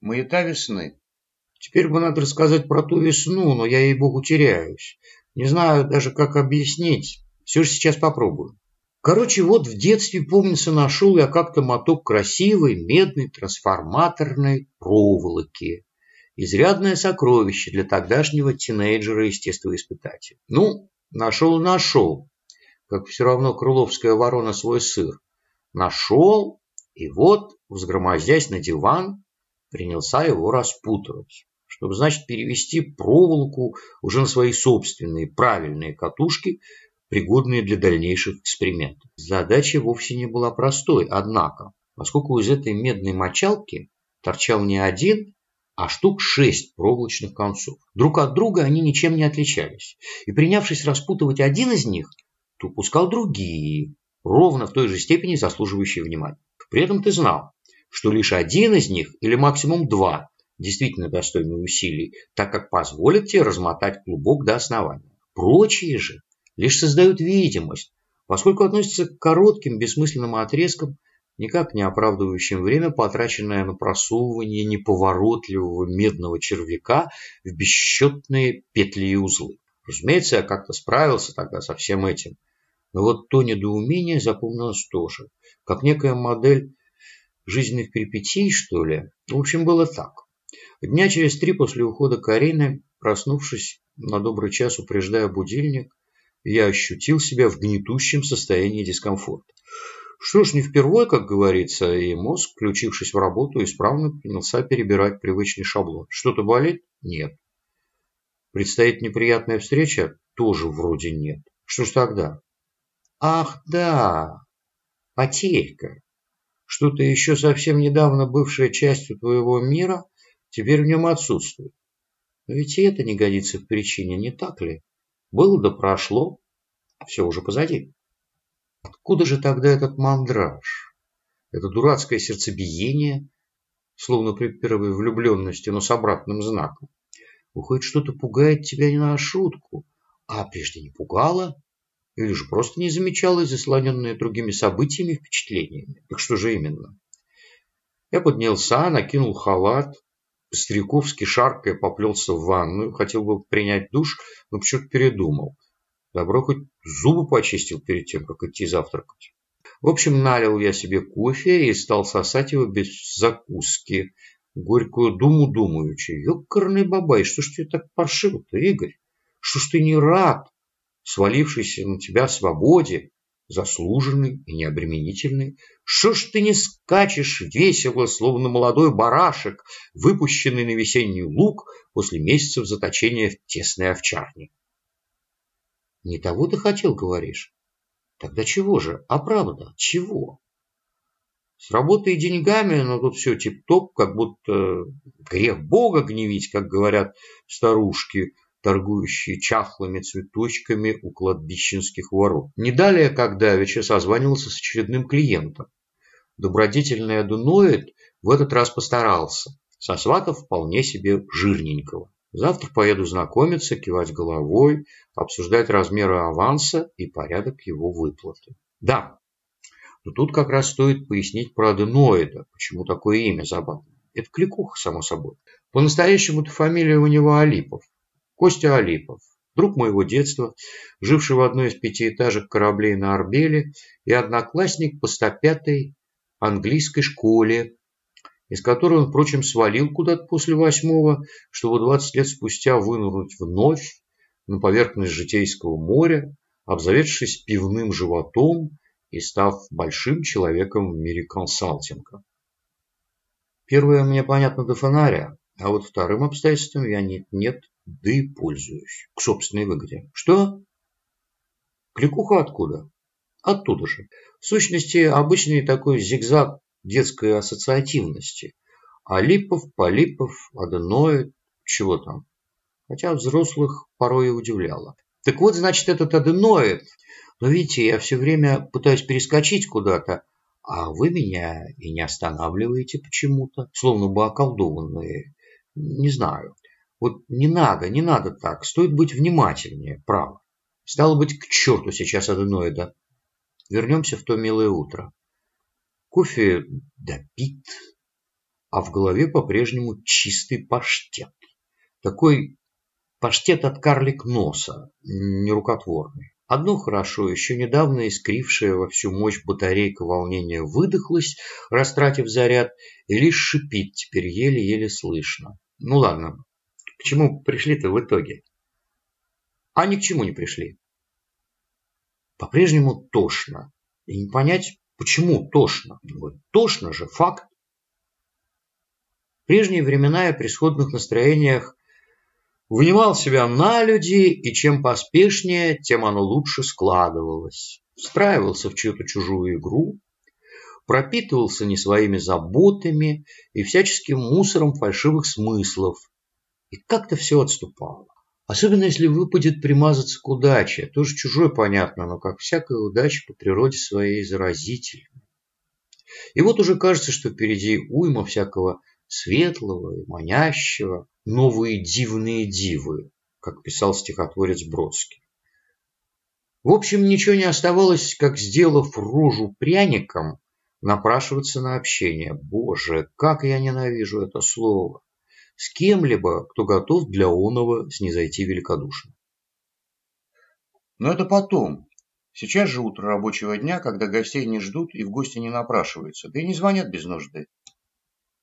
Маята весны. Теперь бы надо рассказать про ту весну, но я, ей-богу, теряюсь. Не знаю даже, как объяснить. Все же сейчас попробую. Короче, вот в детстве, помнится, нашел я как-то моток красивой медной трансформаторной проволоки. Изрядное сокровище для тогдашнего тинейджера-естествоиспытателя. Ну, нашел и нашел, как все равно крыловская ворона свой сыр. Нашел, и вот, взгромоздясь на диван, принялся его распутывать, чтобы, значит, перевести проволоку уже на свои собственные правильные катушки – пригодные для дальнейших экспериментов. Задача вовсе не была простой, однако, поскольку из этой медной мочалки торчал не один, а штук шесть проволочных концов. Друг от друга они ничем не отличались. И принявшись распутывать один из них, то упускал другие, ровно в той же степени заслуживающие внимания. При этом ты знал, что лишь один из них, или максимум два, действительно достойны усилий, так как позволят тебе размотать клубок до основания. Прочие же лишь создают видимость, поскольку относятся к коротким бессмысленным отрезкам, никак не оправдывающим время, потраченное на просовывание неповоротливого медного червяка в бесчетные петли и узлы. Разумеется, я как-то справился тогда со всем этим, но вот то недоумение запомнилось тоже, как некая модель жизненных перипетий, что ли. В общем, было так. Дня через три после ухода Карины, проснувшись на добрый час, упреждая будильник, я ощутил себя в гнетущем состоянии дискомфорта. Что ж, не впервые, как говорится, и мозг, включившись в работу, исправно принялся перебирать привычный шаблон. Что-то болит? Нет. Предстоит неприятная встреча? Тоже вроде нет. Что ж тогда? Ах, да, потерька. Что-то еще совсем недавно бывшая частью твоего мира теперь в нем отсутствует. Но ведь и это не годится в причине, не так ли? Было да прошло, а все уже позади. Откуда же тогда этот мандраж? Это дурацкое сердцебиение, словно при первой влюбленности, но с обратным знаком. Выходит, что-то пугает тебя не на шутку, а прежде не пугало, или же просто не замечалось, заслоненное другими событиями и впечатлениями. Так что же именно? Я поднялся, накинул халат, Стариковский, шаркая, поплелся в ванную, хотел бы принять душ, но почему-то передумал. Добро хоть зубы почистил перед тем, как идти завтракать. В общем, налил я себе кофе и стал сосать его без закуски. Горькую думу думаючи. Ёкарный бабай, что ж тебе так паршиво-то, Игорь? Что ж ты не рад свалившейся на тебя свободе? заслуженный и необременительный. Что ж ты не скачешь весело, словно молодой барашек, выпущенный на весенний луг после месяцев заточения в тесной овчарне? Не того ты хотел, говоришь? Тогда чего же? А правда, чего? С работой и деньгами, но тут все тип-топ, как будто грех Бога гневить, как говорят старушки – торгующие чахлыми цветочками у кладбищенских ворот. Не далее, как давеча созванивался с очередным клиентом. Добродетельный адуноид в этот раз постарался. Сосватов вполне себе жирненького. Завтра поеду знакомиться, кивать головой, обсуждать размеры аванса и порядок его выплаты. Да, но тут как раз стоит пояснить про аденоида, почему такое имя забавное. Это кликуха, само собой. По-настоящему-то фамилия у него Алипов. Костя Алипов, друг моего детства, живший в одной из пятиэтажек кораблей на Арбеле и одноклассник по 105-й английской школе, из которой он, впрочем, свалил куда-то после восьмого, чтобы 20 лет спустя вынырнуть вновь на поверхность житейского моря, обзаведшись пивным животом и став большим человеком в мире консалтинга. Первое мне понятно до фонаря, а вот вторым обстоятельством я нет-нет да и пользуюсь. К собственной выгоде. Что? Кликуха откуда? Оттуда же. В сущности, обычный такой зигзаг детской ассоциативности. Алипов, Полипов, Аденоид, чего там. Хотя взрослых порой и удивляло. Так вот, значит, этот аденоид. Но видите, я все время пытаюсь перескочить куда-то, а вы меня и не останавливаете почему-то, словно бы околдованные. Не знаю. Вот не надо, не надо так. Стоит быть внимательнее, право. Стало быть, к черту сейчас аденоида. Вернемся в то милое утро. Кофе допит. а в голове по-прежнему чистый паштет. Такой паштет от карлик носа, нерукотворный. Одно хорошо, еще недавно искрившая во всю мощь батарейка волнения выдохлась, растратив заряд, и лишь шипит теперь еле-еле слышно. Ну ладно, к чему пришли-то в итоге? А ни к чему не пришли. По-прежнему тошно. И не понять, почему тошно. Тошно же, факт. В прежние времена я при сходных настроениях Вынимал себя на люди, и чем поспешнее, тем оно лучше складывалось. Встраивался в чью-то чужую игру, пропитывался не своими заботами и всяческим мусором фальшивых смыслов. И как-то все отступало. Особенно если выпадет примазаться к удаче. Тоже чужой понятно, но как всякая удача по природе своей заразительна. И вот уже кажется, что впереди уйма всякого светлого и манящего, новые дивные дивы, как писал стихотворец Бродский. В общем, ничего не оставалось, как, сделав рожу пряником, напрашиваться на общение. Боже, как я ненавижу это слово! С кем-либо, кто готов для оного снизойти великодушно. Но это потом. Сейчас же утро рабочего дня, когда гостей не ждут и в гости не напрашиваются, да и не звонят без нужды.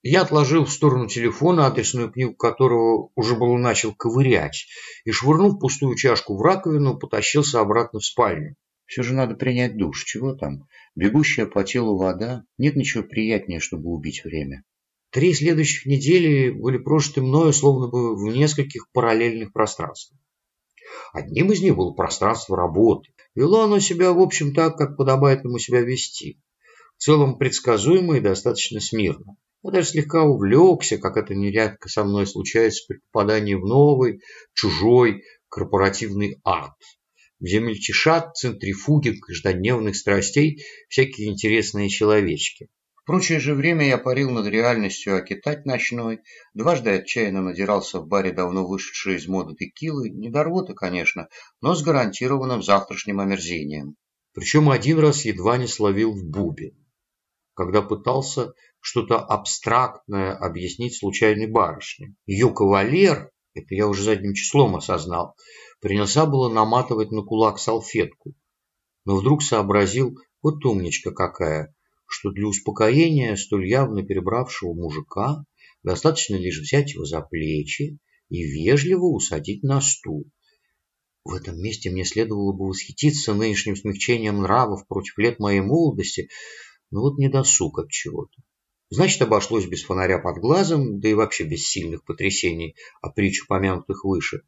Я отложил в сторону телефона, адресную книгу которого уже было начал ковырять, и, швырнув пустую чашку в раковину, потащился обратно в спальню. Все же надо принять душ. Чего там? Бегущая по телу вода. Нет ничего приятнее, чтобы убить время. Три следующих недели были прожиты мною словно бы в нескольких параллельных пространствах. Одним из них было пространство работы. Вело оно себя, в общем, так, как подобает ему себя вести. В целом предсказуемо и достаточно смирно. Я даже слегка увлекся, как это нередко со мной случается при попадании в новый, чужой, корпоративный арт, где мельтешат центрифуги каждодневных страстей всякие интересные человечки. Прочее же время я парил над реальностью окитать ночной, дважды отчаянно надирался в баре давно вышедшей из моды текилы, не до рвоты, конечно, но с гарантированным завтрашним омерзением. Причем один раз едва не словил в бубен когда пытался что-то абстрактное объяснить случайной барышне. Ее кавалер, это я уже задним числом осознал, принялся было наматывать на кулак салфетку, но вдруг сообразил, вот умничка какая, что для успокоения столь явно перебравшего мужика достаточно лишь взять его за плечи и вежливо усадить на стул. В этом месте мне следовало бы восхититься нынешним смягчением нравов против лет моей молодости, ну вот не досуг от чего-то. Значит, обошлось без фонаря под глазом, да и вообще без сильных потрясений, а притч упомянутых выше.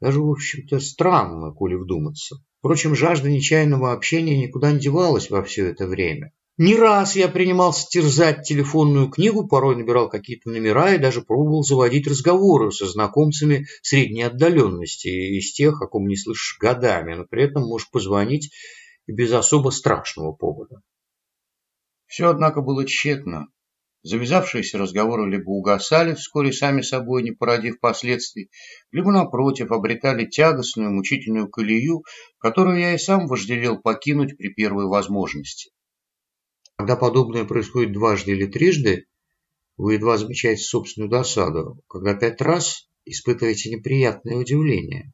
Даже, в общем-то, странно, коли вдуматься. Впрочем, жажда нечаянного общения никуда не девалась во все это время. Не раз я принимался терзать телефонную книгу, порой набирал какие-то номера и даже пробовал заводить разговоры со знакомцами средней отдаленности, из тех, о ком не слышишь годами, но при этом можешь позвонить без особо страшного повода. Все, однако, было тщетно. Завязавшиеся разговоры либо угасали вскоре сами собой, не породив последствий, либо, напротив, обретали тягостную, мучительную колею, которую я и сам вожделел покинуть при первой возможности. Когда подобное происходит дважды или трижды, вы едва замечаете собственную досаду, когда пять раз испытываете неприятное удивление.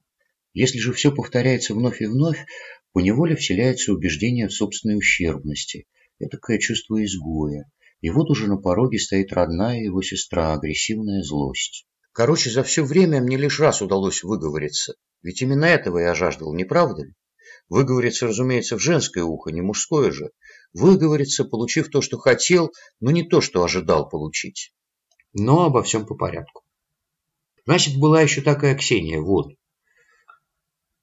Если же все повторяется вновь и вновь, поневоле вселяется убеждение в собственной ущербности – Этакое чувство изгоя. И вот уже на пороге стоит родная его сестра, агрессивная злость. Короче, за все время мне лишь раз удалось выговориться. Ведь именно этого я жаждал, не правда ли? Выговориться, разумеется, в женское ухо, не мужское же. Выговориться, получив то, что хотел, но не то, что ожидал получить. Но обо всем по порядку. Значит, была еще такая Ксения, вот.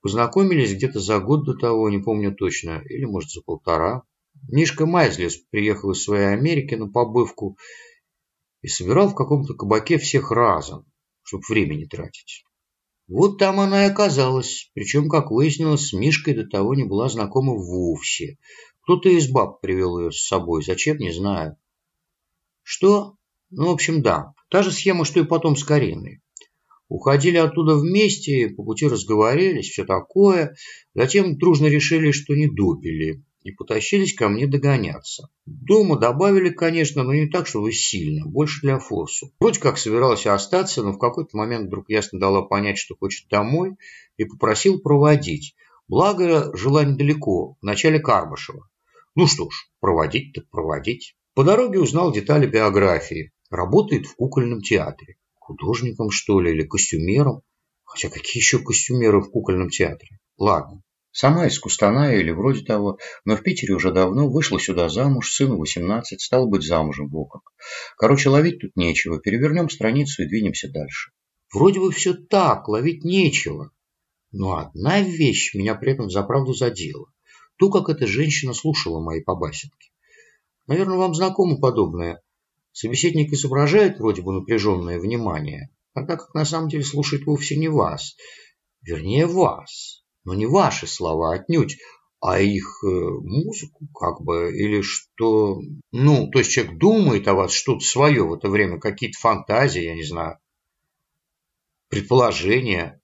Познакомились где-то за год до того, не помню точно, или, может, за полтора. Мишка Майзлес приехал из своей Америки на побывку и собирал в каком-то кабаке всех разом, чтобы времени тратить. Вот там она и оказалась, причем, как выяснилось, с Мишкой до того не была знакома вовсе. Кто-то из баб привел ее с собой, зачем, не знаю. Что? Ну, в общем, да. Та же схема, что и потом с Кариной. Уходили оттуда вместе, по пути разговорились, все такое. Затем дружно решили, что не допили и потащились ко мне догоняться. Дома добавили, конечно, но не так, чтобы сильно, больше для форсу. Вроде как собиралась остаться, но в какой-то момент вдруг ясно дала понять, что хочет домой, и попросил проводить. Благо, жила недалеко, в начале Карбашева. Ну что ж, проводить так проводить. По дороге узнал детали биографии. Работает в кукольном театре. Художником, что ли, или костюмером? Хотя какие еще костюмеры в кукольном театре? Ладно. Сама из Кустаная или вроде того, но в Питере уже давно вышла сюда замуж, сыну 18, стал быть замужем в как. Короче, ловить тут нечего, перевернем страницу и двинемся дальше. Вроде бы все так, ловить нечего. Но одна вещь меня при этом заправду задела. То, как эта женщина слушала мои побасенки. Наверное, вам знакомо подобное. Собеседник изображает вроде бы напряженное внимание, тогда как на самом деле слушает вовсе не вас. Вернее, вас. Но не ваши слова отнюдь, а их э, музыку, как бы, или что... Ну, то есть человек думает о вас что-то свое в это время, какие-то фантазии, я не знаю, предположения.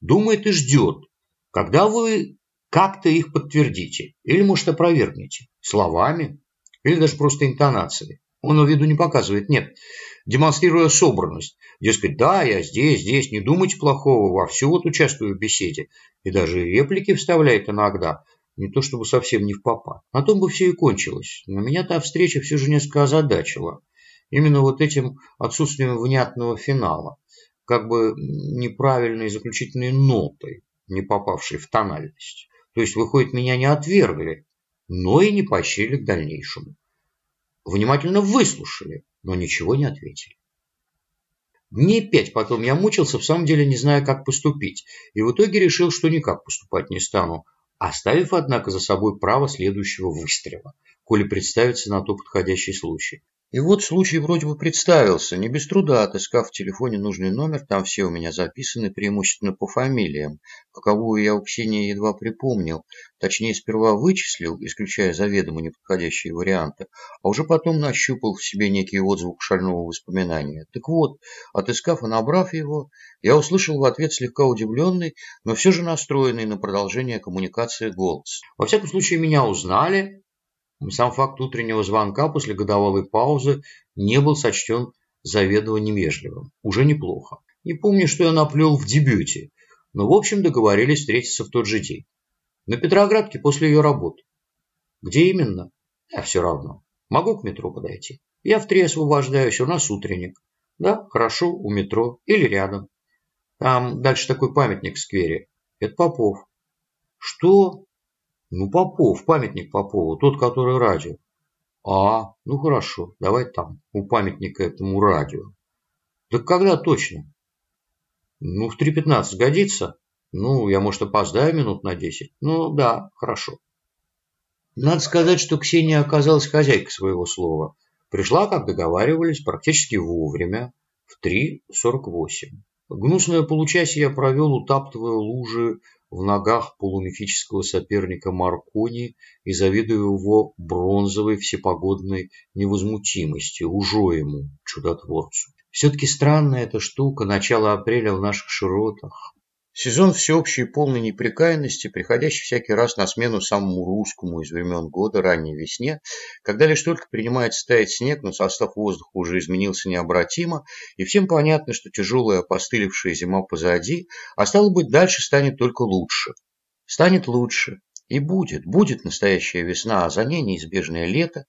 Думает и ждет, когда вы как-то их подтвердите, или, может, опровергнете, словами, или даже просто интонацией. Он в виду не показывает, нет, демонстрируя собранность. Дескать, да, я здесь, здесь, не думайте плохого, вовсю вот участвую в беседе. И даже реплики вставляет иногда, не то чтобы совсем не в попа. На том бы все и кончилось. Но меня та встреча все же несколько озадачила. Именно вот этим отсутствием внятного финала. Как бы неправильной заключительной нотой, не попавшей в тональность. То есть, выходит, меня не отвергли, но и не поощрили к дальнейшему. Внимательно выслушали, но ничего не ответили. Дней пять потом я мучился, в самом деле не зная, как поступить, и в итоге решил, что никак поступать не стану, оставив, однако, за собой право следующего выстрела, коли представится на то подходящий случай. И вот случай вроде бы представился, не без труда отыскав в телефоне нужный номер, там все у меня записаны преимущественно по фамилиям, каковую я у Ксении едва припомнил, точнее сперва вычислил, исключая заведомо неподходящие варианты, а уже потом нащупал в себе некий отзвук шального воспоминания. Так вот, отыскав и набрав его, я услышал в ответ слегка удивленный, но все же настроенный на продолжение коммуникации голос. Во всяком случае, меня узнали, сам факт утреннего звонка после годовалой паузы не был сочтен заведомо невежливым. Уже неплохо. Не помню, что я наплел в дебюте, но в общем договорились встретиться в тот же день. На Петроградке после ее работы. Где именно? А все равно. Могу к метро подойти. Я в три освобождаюсь, у нас утренник. Да, хорошо, у метро или рядом. Там дальше такой памятник в сквере. Это Попов. Что? Ну, Попов, памятник Попову, тот, который радио. А, ну хорошо, давай там, у памятника этому радио. Так когда точно? Ну, в 3.15 годится? Ну, я, может, опоздаю минут на 10. Ну, да, хорошо. Надо сказать, что Ксения оказалась хозяйкой своего слова. Пришла, как договаривались, практически вовремя, в 3.48. Гнусное получасье я провел, утаптывая лужи в ногах полумифического соперника Маркони и завидуя его бронзовой всепогодной невозмутимости, ему, чудотворцу. Все-таки странная эта штука, начало апреля в наших широтах. Сезон всеобщей полной непрекаянности, приходящий всякий раз на смену самому русскому из времен года, ранней весне, когда лишь только принимает таять снег, но состав воздуха уже изменился необратимо, и всем понятно, что тяжелая опостылевшая зима позади, а стало быть, дальше станет только лучше. Станет лучше. И будет, будет настоящая весна, а за ней неизбежное лето,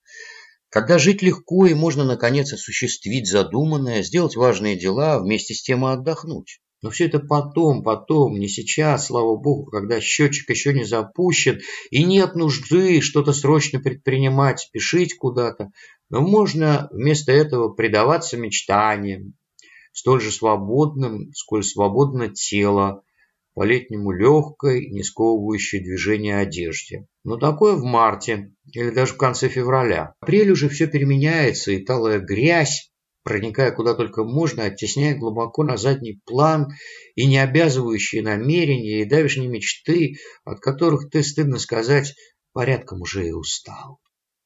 когда жить легко и можно, наконец, осуществить задуманное, сделать важные дела, а вместе с тем и отдохнуть. Но все это потом, потом, не сейчас, слава богу, когда счетчик еще не запущен, и нет нужды что-то срочно предпринимать, спешить куда-то. Но можно вместо этого предаваться мечтаниям, столь же свободным, сколь свободно тело, по-летнему легкой, не сковывающей движение одежде. Но такое в марте или даже в конце февраля. В апреле уже все переменяется, и талая грязь проникая куда только можно, оттесняя глубоко на задний план и не обязывающие намерения и давешние мечты, от которых ты, стыдно сказать, порядком уже и устал.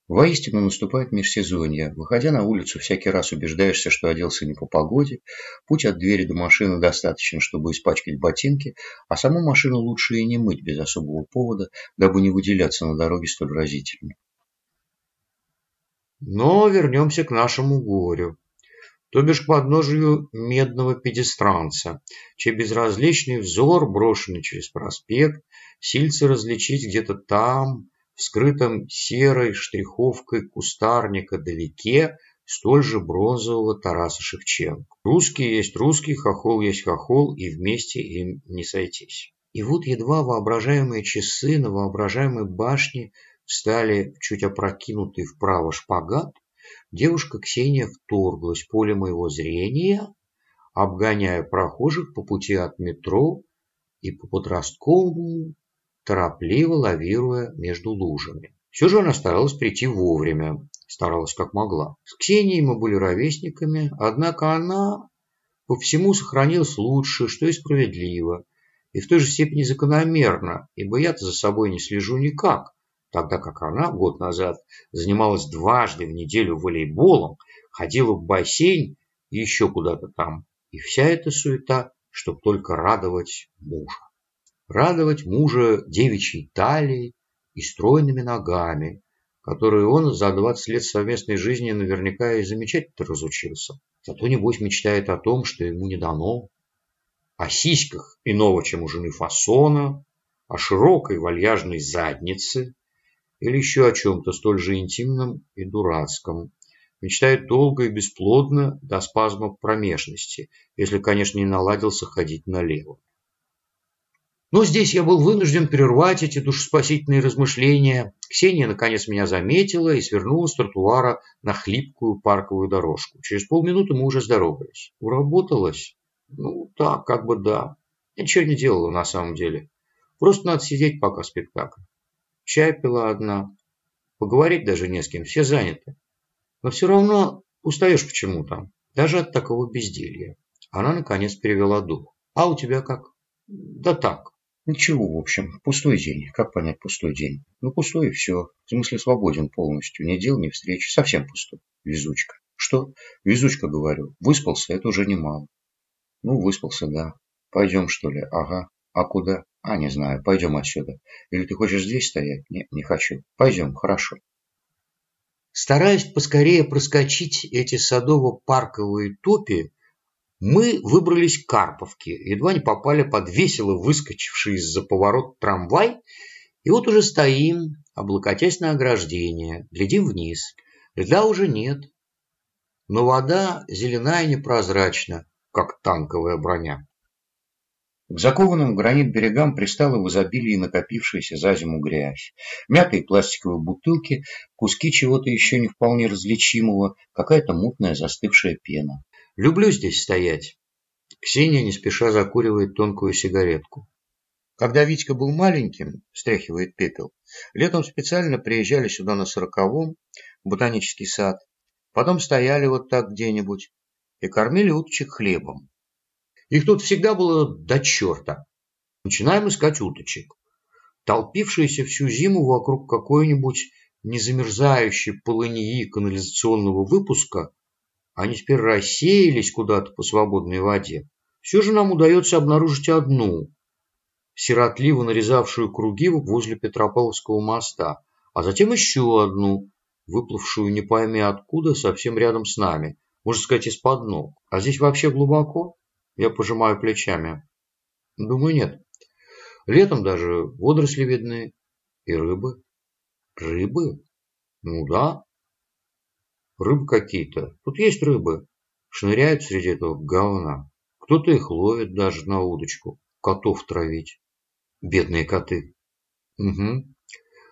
Воистину наступает межсезонье. Выходя на улицу, всякий раз убеждаешься, что оделся не по погоде. Путь от двери до машины достаточно, чтобы испачкать ботинки, а саму машину лучше и не мыть без особого повода, дабы не выделяться на дороге столь разительно. Но вернемся к нашему горю, то бишь к подножию медного педестранца, чей безразличный взор, брошенный через проспект, сильцы различить где-то там, в скрытом серой штриховкой кустарника далеке столь же бронзового Тараса Шевченко. Русский есть русский, хохол есть хохол, и вместе им не сойтись. И вот едва воображаемые часы на воображаемой башне встали чуть опрокинутый вправо шпагат, девушка Ксения вторглась в поле моего зрения, обгоняя прохожих по пути от метро и по подростковому торопливо лавируя между лужами. Все же она старалась прийти вовремя, старалась как могла. С Ксенией мы были ровесниками, однако она по всему сохранилась лучше, что и справедливо, и в той же степени закономерно, ибо я-то за собой не слежу никак, тогда как она год назад занималась дважды в неделю волейболом, ходила в бассейн и еще куда-то там. И вся эта суета, чтобы только радовать мужа радовать мужа девичьей талией и стройными ногами, которые он за 20 лет совместной жизни наверняка и замечать-то разучился. Зато, небось, мечтает о том, что ему не дано. О сиськах иного, чем у жены фасона, о широкой вальяжной заднице или еще о чем-то столь же интимном и дурацком. Мечтает долго и бесплодно до спазмов промежности, если, конечно, не наладился ходить налево. Но здесь я был вынужден прервать эти душеспасительные размышления. Ксения наконец меня заметила и свернула с тротуара на хлипкую парковую дорожку. Через полминуты мы уже здоровались. Уработалась? Ну, так, как бы да. Ничего не делала на самом деле. Просто надо сидеть пока спектакль. Чай пила одна. Поговорить даже не с кем, все заняты. Но все равно устаешь почему-то. Даже от такого безделья. Она наконец перевела дух. А у тебя как? Да так. Ничего, в общем, пустой день. Как понять пустой день? Ну, пустой и все. В смысле, свободен полностью. Ни дел, ни встреч. Совсем пустой. Везучка. Что? Везучка, говорю. Выспался, это уже немало. Ну, выспался, да. Пойдем, что ли? Ага. А куда? А, не знаю. Пойдем отсюда. Или ты хочешь здесь стоять? Нет, не хочу. Пойдем, хорошо. Стараясь поскорее проскочить эти садово-парковые топи, мы выбрались к Карповке, едва не попали под весело выскочивший из-за поворот трамвай, и вот уже стоим, облокотясь на ограждение, глядим вниз. Льда уже нет, но вода зеленая и непрозрачна, как танковая броня. К закованным в гранит берегам пристала в изобилии накопившаяся за зиму грязь. Мятые пластиковые бутылки, куски чего-то еще не вполне различимого, какая-то мутная застывшая пена. Люблю здесь стоять. Ксения не спеша закуривает тонкую сигаретку. Когда Витька был маленьким, стряхивает пепел, летом специально приезжали сюда на сороковом, ботанический сад, потом стояли вот так где-нибудь и кормили уточек хлебом. Их тут всегда было до черта. Начинаем искать уточек. Толпившиеся всю зиму вокруг какой-нибудь незамерзающей полыньи канализационного выпуска они теперь рассеялись куда-то по свободной воде. Все же нам удается обнаружить одну, сиротливо нарезавшую круги возле Петропавловского моста, а затем еще одну, выплывшую не пойми откуда, совсем рядом с нами, можно сказать, из-под ног. А здесь вообще глубоко? Я пожимаю плечами. Думаю, нет. Летом даже водоросли видны и рыбы. Рыбы? Ну да, Рыбы какие-то. Тут есть рыбы. Шныряют среди этого говна. Кто-то их ловит даже на удочку. Котов травить. Бедные коты. Угу.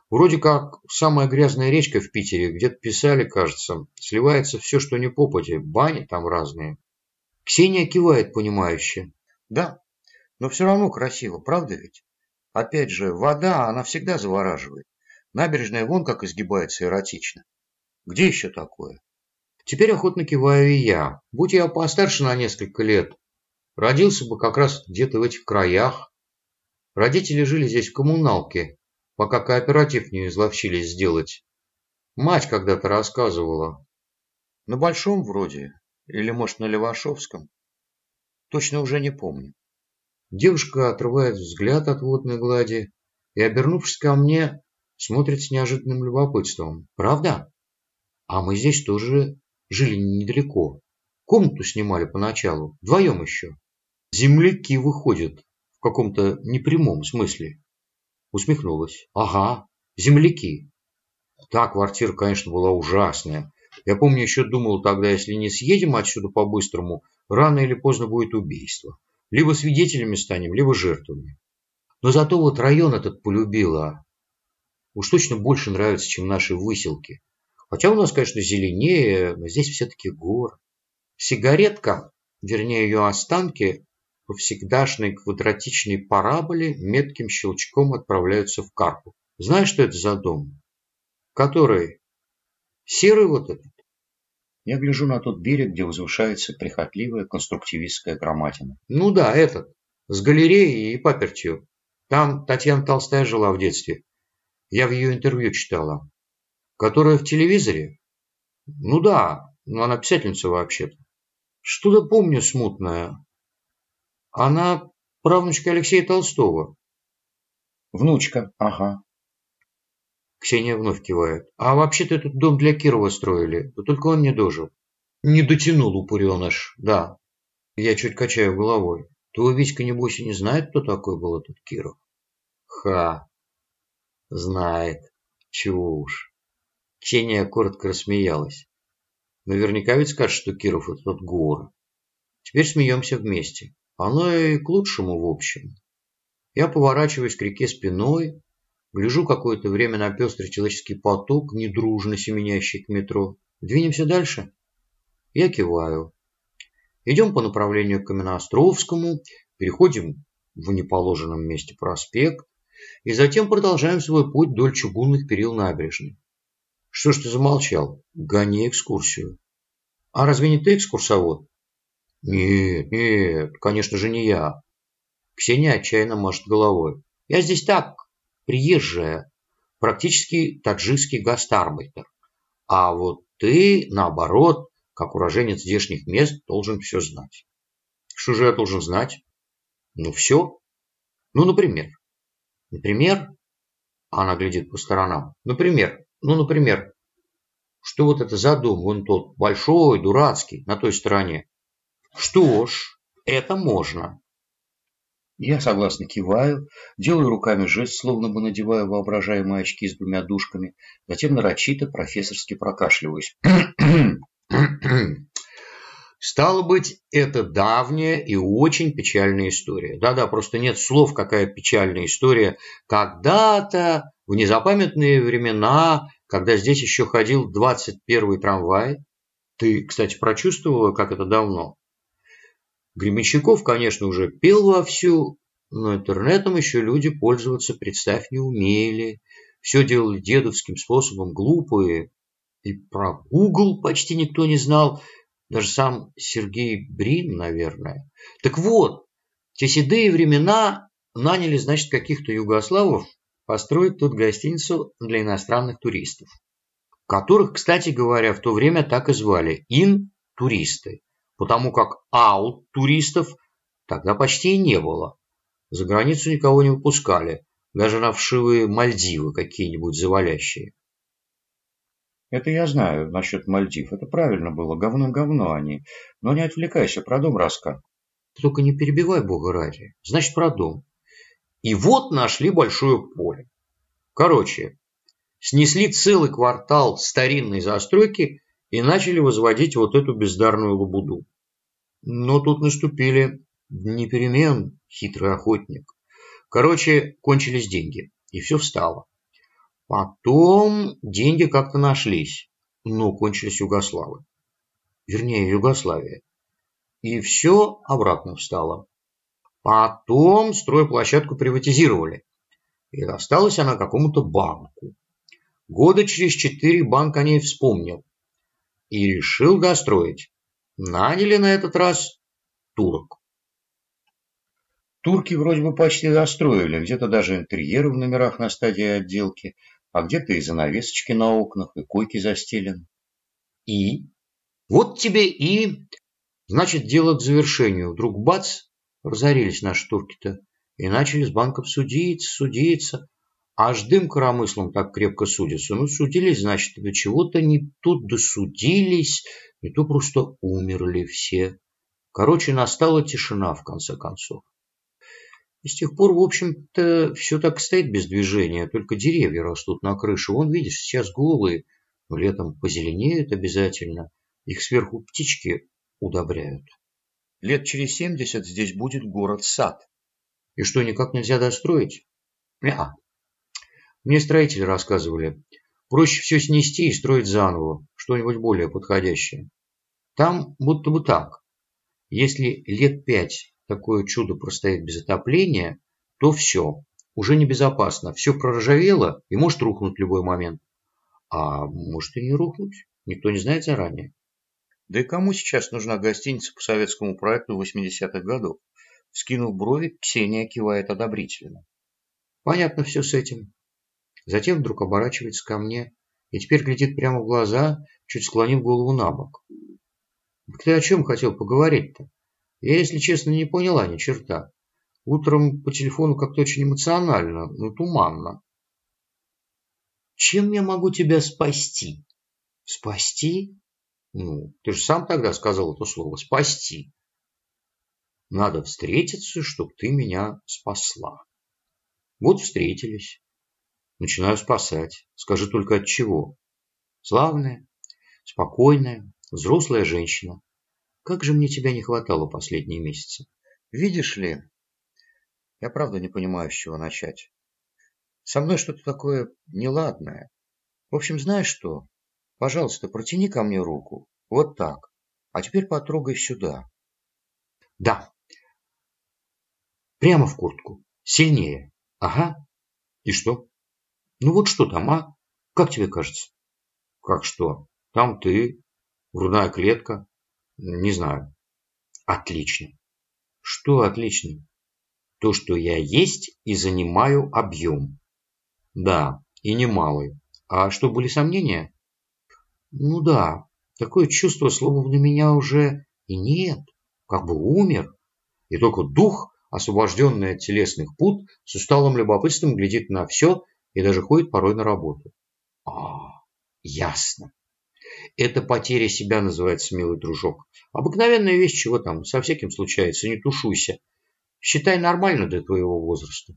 Вроде как самая грязная речка в Питере, где-то писали, кажется, сливается все, что не попади, бани там разные. Ксения кивает понимающе. Да, но все равно красиво, правда ведь? Опять же, вода, она всегда завораживает. Набережная вон как изгибается эротично. Где еще такое? Теперь охотно киваю и я. Будь я постарше на несколько лет, родился бы как раз где-то в этих краях. Родители жили здесь в коммуналке, пока кооператив не изловчились сделать. Мать когда-то рассказывала. На Большом вроде, или, может, на Левашовском. Точно уже не помню. Девушка отрывает взгляд от водной глади и, обернувшись ко мне, смотрит с неожиданным любопытством. «Правда? А мы здесь тоже жили недалеко. Комнату снимали поначалу, вдвоем еще. Земляки выходят в каком-то непрямом смысле». Усмехнулась. «Ага, земляки. Та квартира, конечно, была ужасная. Я помню, еще думал тогда, если не съедем отсюда по-быстрому, рано или поздно будет убийство. Либо свидетелями станем, либо жертвами. Но зато вот район этот полюбила. Уж точно больше нравится, чем наши выселки. Хотя у нас, конечно, зеленее, но здесь все-таки гор. Сигаретка, вернее ее останки, по всегдашней квадратичной параболе метким щелчком отправляются в карпу. Знаешь, что это за дом? Который? Серый вот этот? Я гляжу на тот берег, где возвышается прихотливая конструктивистская громадина. Ну да, этот. С галереей и папертью. Там Татьяна Толстая жила в детстве. Я в ее интервью читала. Которая в телевизоре? Ну да, но она писательница вообще-то. Что-то помню смутное. Она правнучка Алексея Толстого. Внучка, ага. Ксения вновь кивает. А вообще-то этот дом для Кирова строили, да только он не дожил. Не дотянул упыреныш, да. Я чуть качаю головой. Твой Витька, небось, и не знает, кто такой был этот Киров? Ха, знает. Чего уж. Ксения коротко рассмеялась. Наверняка ведь скажет, что Киров это тот гор. Теперь смеемся вместе. Оно и к лучшему в общем. Я поворачиваюсь к реке спиной, Гляжу какое-то время на пестрый человеческий поток, недружно семенящий к метро. Двинемся дальше? Я киваю. Идем по направлению к Каменноостровскому, переходим в неположенном месте проспект и затем продолжаем свой путь вдоль чугунных перил набережной. Что ж ты замолчал? Гони экскурсию. А разве не ты экскурсовод? Нет, нет, конечно же не я. Ксения отчаянно машет головой. Я здесь так, приезжая, практически таджикский гастарбайтер. А вот ты, наоборот, как уроженец здешних мест, должен все знать. Что же я должен знать? Ну, все. Ну, например. Например, она глядит по сторонам. Например, ну, например, что вот это за дом, вон тот большой, дурацкий, на той стороне. Что ж, это можно. Я согласно киваю, делаю руками жест, словно бы надеваю воображаемые очки с двумя дужками, затем нарочито профессорски прокашливаюсь. Стало быть, это давняя и очень печальная история. Да-да, просто нет слов, какая печальная история. Когда-то, в незапамятные времена, когда здесь еще ходил 21-й трамвай, ты, кстати, прочувствовала, как это давно? Гременщиков, конечно, уже пел вовсю, но интернетом еще люди пользоваться, представь, не умели. Все делали дедовским способом, глупые. И про Google почти никто не знал, даже сам Сергей Брин, наверное. Так вот, те седые времена наняли, значит, каких-то югославов построить тут гостиницу для иностранных туристов, которых, кстати говоря, в то время так и звали – ин-туристы потому как аут туристов тогда почти и не было. За границу никого не выпускали, даже на вшивые Мальдивы какие-нибудь завалящие. Это я знаю насчет Мальдив. Это правильно было. Говно-говно они. Но не отвлекайся, про дом раска. Только не перебивай, бога ради. Значит, про дом. И вот нашли большое поле. Короче, снесли целый квартал старинной застройки и начали возводить вот эту бездарную лабуду. Но тут наступили дни перемен, хитрый охотник. Короче, кончились деньги, и все встало. Потом деньги как-то нашлись, но кончились Югославы. Вернее, Югославия. И все обратно встало. Потом стройплощадку приватизировали. И досталась она какому-то банку. Года через четыре банк о ней вспомнил и решил достроить. Наняли на этот раз турок. Турки вроде бы почти достроили, где-то даже интерьеры в номерах на стадии отделки. а где-то и занавесочки на окнах, и койки застелены. И? Вот тебе и... Значит, дело к завершению. Вдруг бац, разорились наши турки-то. И начали с банком судиться, судиться. Аж дым коромыслом так крепко судится. Ну, судились, значит, до чего-то не тут досудились, не то просто умерли все. Короче, настала тишина, в конце концов. И с тех пор, в общем-то, все так стоит без движения, только деревья растут на крыше. Вон, видишь, сейчас голые, но летом позеленеют обязательно. Их сверху птички удобряют. Лет через семьдесят здесь будет город-сад. И что, никак нельзя достроить? Не-а. Мне строители рассказывали. Проще все снести и строить заново, что-нибудь более подходящее. Там будто бы так. Если лет пять такое чудо простоит без отопления, то все, уже небезопасно. Все проржавело и может рухнуть в любой момент. А может и не рухнуть, никто не знает заранее. Да и кому сейчас нужна гостиница по советскому проекту 80-х годов? Скинув брови, Ксения кивает одобрительно. Понятно все с этим. Затем вдруг оборачивается ко мне и теперь глядит прямо в глаза, чуть склонив голову на бок. Ты о чем хотел поговорить-то? Я, если честно, не поняла ни черта. Утром по телефону как-то очень эмоционально, но туманно. Чем я могу тебя спасти? Спасти? Ну, ты же сам тогда сказал это слово «спасти». Надо встретиться, чтобы ты меня спасла. Вот встретились. Начинаю спасать. Скажи только от чего. Славная, спокойная, взрослая женщина. Как же мне тебя не хватало последние месяцы. Видишь ли, я правда не понимаю, с чего начать. Со мной что-то такое неладное. В общем, знаешь что? Пожалуйста, протяни ко мне руку. Вот так. А теперь потрогай сюда. Да. Прямо в куртку. Сильнее. Ага. И что? Ну вот что там, а? Как тебе кажется? Как что? Там ты, грудная клетка, не знаю. Отлично. Что отлично? То, что я есть и занимаю объем. Да, и немалый. А что, были сомнения? Ну да, такое чувство, словно меня уже и нет, как бы умер. И только дух, освобожденный от телесных пут, с усталым любопытством глядит на все и даже ходит порой на работу. А, ясно. Это потеря себя называется, милый дружок. Обыкновенная вещь, чего там, со всяким случается, не тушуйся. Считай нормально для твоего возраста.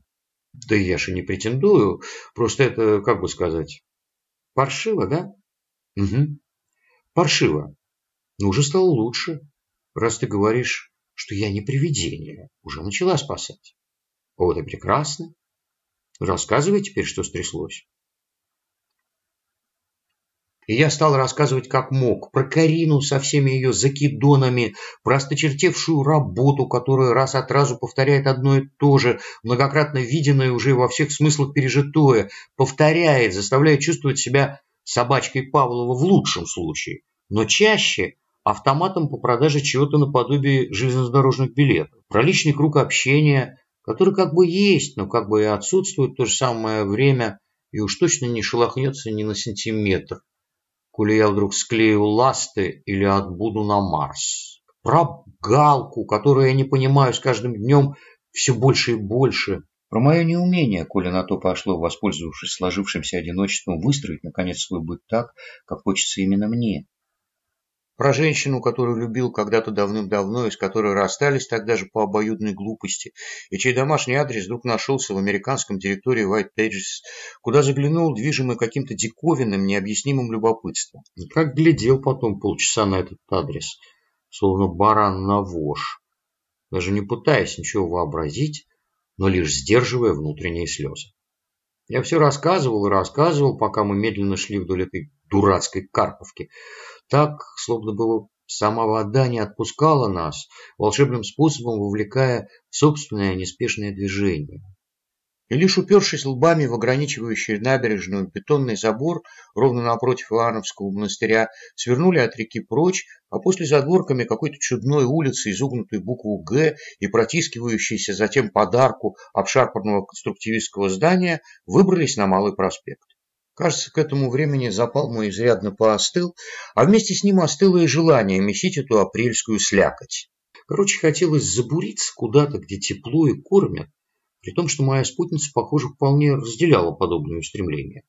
Да я же не претендую, просто это, как бы сказать, паршиво, да? Угу. Паршиво. Но уже стало лучше, раз ты говоришь, что я не привидение, уже начала спасать. Вот и прекрасно. Рассказывай теперь, что стряслось. И я стал рассказывать как мог про Карину со всеми ее закидонами, про осточертевшую работу, которую раз от разу повторяет одно и то же, многократно виденное уже во всех смыслах пережитое, повторяет, заставляет чувствовать себя собачкой Павлова в лучшем случае, но чаще автоматом по продаже чего-то наподобие железнодорожных билетов, про личный круг общения, который как бы есть, но как бы и отсутствует в то же самое время и уж точно не шелохнется ни на сантиметр коли я вдруг склею ласты или отбуду на Марс. Про галку, которую я не понимаю с каждым днем все больше и больше. Про мое неумение, коли на то пошло, воспользовавшись сложившимся одиночеством, выстроить, наконец, свой быт так, как хочется именно мне. Про женщину, которую любил когда-то давным-давно и с которой расстались тогда же по обоюдной глупости, и чей домашний адрес вдруг нашелся в американском директории White Pages, куда заглянул, движимый каким-то диковинным, необъяснимым любопытством. И как глядел потом полчаса на этот адрес, словно баран на вож, даже не пытаясь ничего вообразить, но лишь сдерживая внутренние слезы. Я все рассказывал и рассказывал, пока мы медленно шли вдоль этой дурацкой Карповки, так, словно бы сама вода не отпускала нас, волшебным способом вовлекая в собственное неспешное движение. И лишь упершись лбами в ограничивающий набережную бетонный забор, ровно напротив Иоанновского монастыря, свернули от реки прочь, а после задворками какой-то чудной улицы, изогнутой букву «Г» и протискивающейся затем подарку обшарпанного конструктивистского здания, выбрались на Малый проспект. Кажется, к этому времени запал мой изрядно поостыл, а вместе с ним остыло и желание месить эту апрельскую слякоть. Короче, хотелось забуриться куда-то, где тепло и кормят, при том, что моя спутница, похоже, вполне разделяла подобные устремления.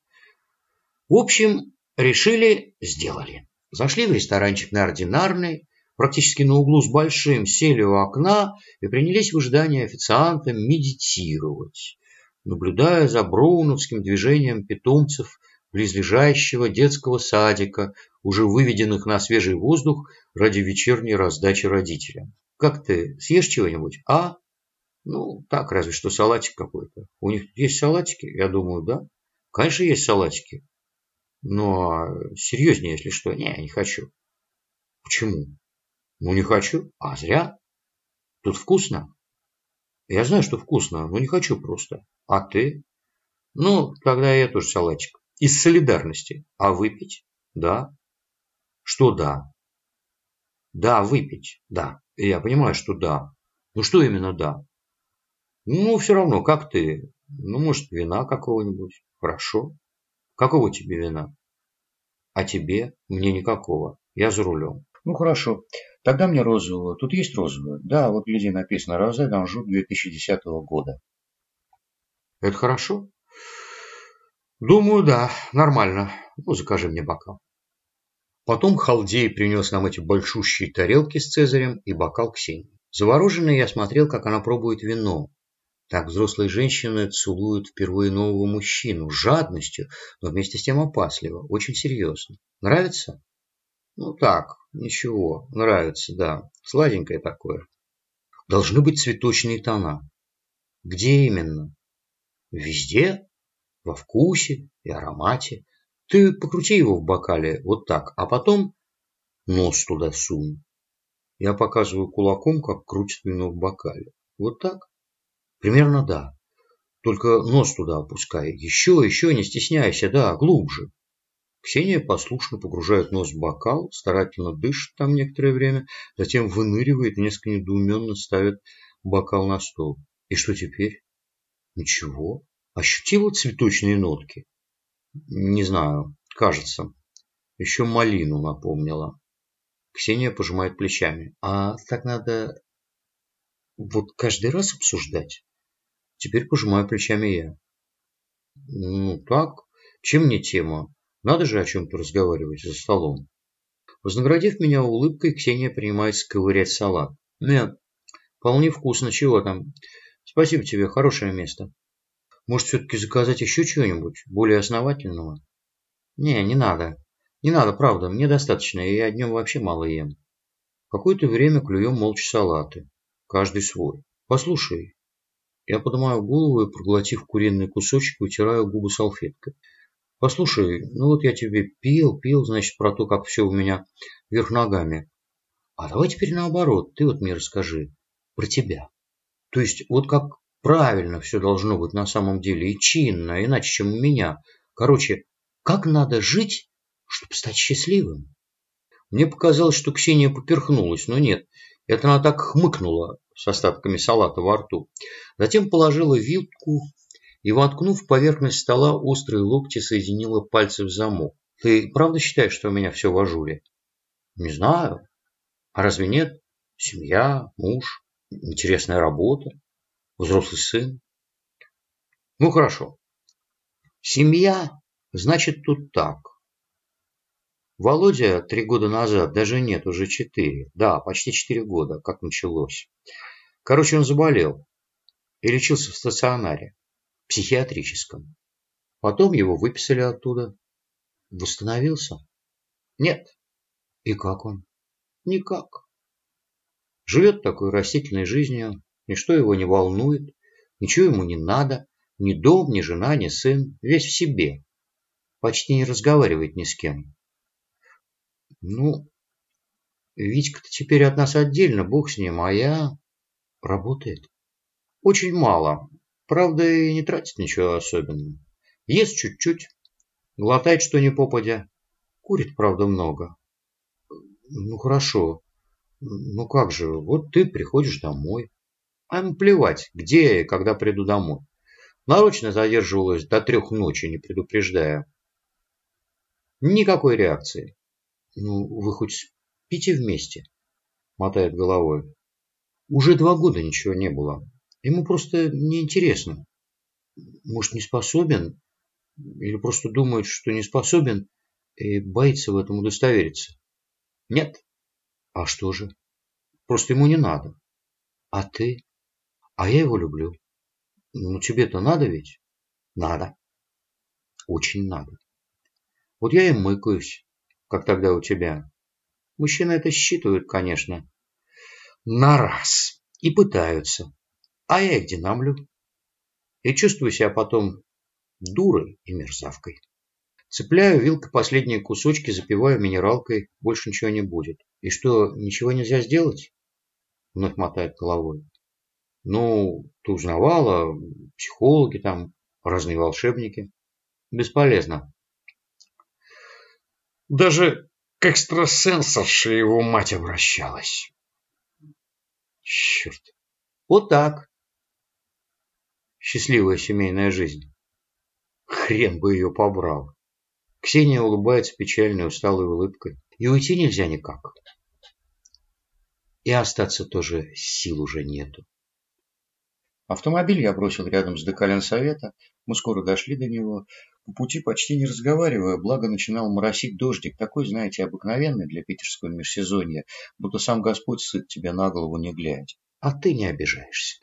В общем, решили, сделали. Зашли в ресторанчик на Ординарный, практически на углу с большим, сели у окна и принялись в ожидании официанта медитировать наблюдая за броуновским движением питомцев близлежащего детского садика, уже выведенных на свежий воздух ради вечерней раздачи родителям. «Как ты, съешь чего-нибудь, а?» «Ну, так, разве что салатик какой-то. У них есть салатики?» «Я думаю, да». «Конечно, есть салатики. Но серьезнее, если что. Не, не хочу». «Почему?» «Ну, не хочу. А зря. Тут вкусно». «Я знаю, что вкусно, но не хочу просто». А ты? Ну, тогда я тоже салатик. Из солидарности. А выпить? Да. Что да? Да, выпить. Да. Я понимаю, что да. Ну, что именно да? Ну, все равно, как ты? Ну, может, вина какого-нибудь? Хорошо. Какого тебе вина? А тебе? Мне никакого. Я за рулем. Ну, хорошо. Тогда мне розовую. Тут есть розовая? Да, вот гляди, написано «Розе Данжу 2010 года». Это хорошо? Думаю, да, нормально. Ну, закажи мне бокал. Потом Халдей принес нам эти большущие тарелки с Цезарем и бокал Ксении. Завороженный я смотрел, как она пробует вино. Так взрослые женщины целуют впервые нового мужчину, жадностью, но вместе с тем опасливо, очень серьезно. Нравится? Ну так, ничего, нравится, да. Сладенькое такое. Должны быть цветочные тона. Где именно? Везде, во вкусе и аромате. Ты покрути его в бокале вот так, а потом нос туда сунь. Я показываю кулаком, как крутит вино в бокале. Вот так? Примерно да. Только нос туда опускай. Еще, еще, не стесняйся, да, глубже. Ксения послушно погружает нос в бокал, старательно дышит там некоторое время, затем выныривает и несколько недоуменно ставит бокал на стол. И что теперь? Ничего. Ощутила цветочные нотки? Не знаю, кажется. Еще малину напомнила. Ксения пожимает плечами. А так надо вот каждый раз обсуждать? Теперь пожимаю плечами я. Ну так, чем не тема? Надо же о чем-то разговаривать за столом. Вознаградив меня улыбкой, Ксения принимается ковырять салат. Нет, вполне вкусно, чего там. Спасибо тебе, хорошее место. Может, все-таки заказать еще чего-нибудь более основательного? Не, не надо. Не надо, правда, мне достаточно, и я днем вообще мало ем. Какое-то время клюем молча салаты. Каждый свой. Послушай. Я поднимаю голову и, проглотив куриный кусочек, вытираю губы салфеткой. Послушай, ну вот я тебе пил, пил, значит, про то, как все у меня вверх ногами. А давай теперь наоборот, ты вот мне расскажи про тебя. То есть, вот как Правильно все должно быть на самом деле и чинно, иначе, чем у меня. Короче, как надо жить, чтобы стать счастливым? Мне показалось, что Ксения поперхнулась, но нет. Это она так хмыкнула с остатками салата во рту. Затем положила вилку и, воткнув в поверхность стола острые локти, соединила пальцы в замок. Ты правда считаешь, что у меня все в ажуре? Не знаю. А разве нет? Семья, муж, интересная работа взрослый сын. Ну хорошо. Семья, значит, тут так. Володя три года назад, даже нет, уже четыре. Да, почти четыре года, как началось. Короче, он заболел и лечился в стационаре, психиатрическом. Потом его выписали оттуда. Восстановился? Нет. И как он? Никак. Живет такой растительной жизнью, Ничто его не волнует, ничего ему не надо, ни дом, ни жена, ни сын, весь в себе. Почти не разговаривает ни с кем. Ну, Витька-то теперь от нас отдельно, бог с ним, а я... Работает. Очень мало. Правда, и не тратит ничего особенного. Ест чуть-чуть, глотает что ни попадя. Курит, правда, много. Ну, хорошо. Ну, как же, вот ты приходишь домой. А ему плевать, где я и когда приду домой. Нарочно задерживалась до трех ночи, не предупреждая. Никакой реакции. Ну, вы хоть спите вместе? Мотает головой. Уже два года ничего не было. Ему просто неинтересно. Может, не способен? Или просто думает, что не способен и боится в этом удостовериться? Нет. А что же? Просто ему не надо. А ты? А я его люблю. Ну, тебе-то надо ведь? Надо. Очень надо. Вот я и мыкаюсь, как тогда у тебя. Мужчины это считывают, конечно. На раз. И пытаются. А я их динамлю. И чувствую себя потом дурой и мерзавкой. Цепляю вилкой последние кусочки, запиваю минералкой, больше ничего не будет. И что, ничего нельзя сделать? Вновь мотает головой. Ну, ты узнавала, психологи там, разные волшебники. Бесполезно. Даже к экстрасенсорше его мать обращалась. Черт. Вот так. Счастливая семейная жизнь. Хрен бы ее побрал. Ксения улыбается печальной, усталой улыбкой. И уйти нельзя никак. И остаться тоже сил уже нету. Автомобиль я бросил рядом с декален совета. Мы скоро дошли до него. По пути почти не разговаривая, благо начинал моросить дождик, такой, знаете, обыкновенный для питерского межсезонья, будто сам Господь сыт тебе на голову не глядя. А ты не обижаешься.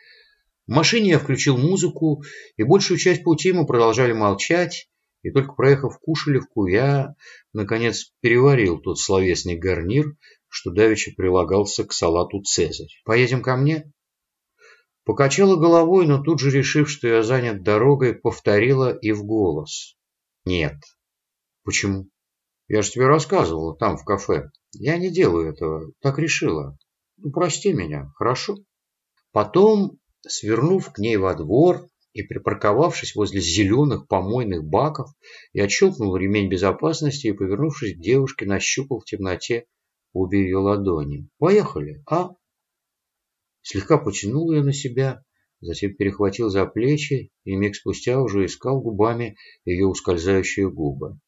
В машине я включил музыку, и большую часть пути мы продолжали молчать, и только проехав Кушелевку, я, наконец, переварил тот словесный гарнир, что давеча прилагался к салату «Цезарь». «Поедем ко мне?» Покачала головой, но тут же, решив, что я занят дорогой, повторила и в голос. «Нет». «Почему?» «Я же тебе рассказывала там, в кафе. Я не делаю этого. Так решила. Ну, прости меня, хорошо?» Потом, свернув к ней во двор и припарковавшись возле зеленых помойных баков, я отщелкнул ремень безопасности и, повернувшись к девушке, нащупал в темноте обе ее ладони. «Поехали, а?» Слегка потянул ее на себя, затем перехватил за плечи и миг спустя уже искал губами ее ускользающие губы.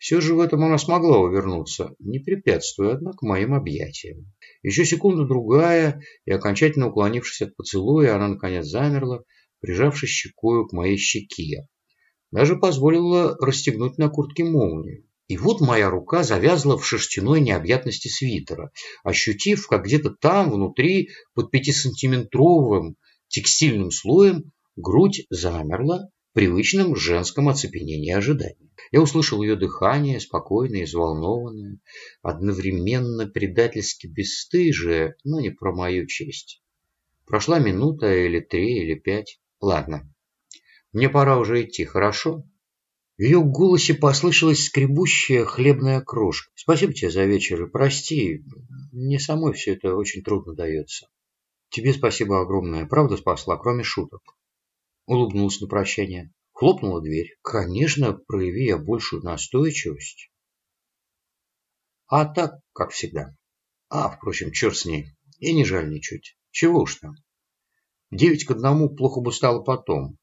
Все же в этом она смогла увернуться, не препятствуя, однако, моим объятиям. Еще секунда-другая, и окончательно уклонившись от поцелуя, она наконец замерла, прижавшись щекою к моей щеке. Даже позволила расстегнуть на куртке молнию. И вот моя рука завязла в шерстяной необъятности свитера, ощутив, как где-то там, внутри, под пятисантиметровым текстильным слоем, грудь замерла привычном женском оцепенении ожидания. Я услышал ее дыхание, спокойное и взволнованное, одновременно предательски бесстыжее, но не про мою честь. Прошла минута или три, или пять. Ладно, мне пора уже идти, хорошо? В ее голосе послышалась скребущая хлебная крошка. «Спасибо тебе за вечер и прости, мне самой все это очень трудно дается. Тебе спасибо огромное, правда спасла, кроме шуток». Улыбнулась на прощание. Хлопнула дверь. «Конечно, прояви я большую настойчивость». А так, как всегда. А, впрочем, черт с ней. И не жаль ничуть. Чего уж там. Девять к одному плохо бы стало потом.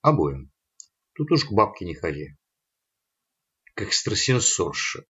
Обоим. Тут уж к бабке не ходи к экстрасенсорше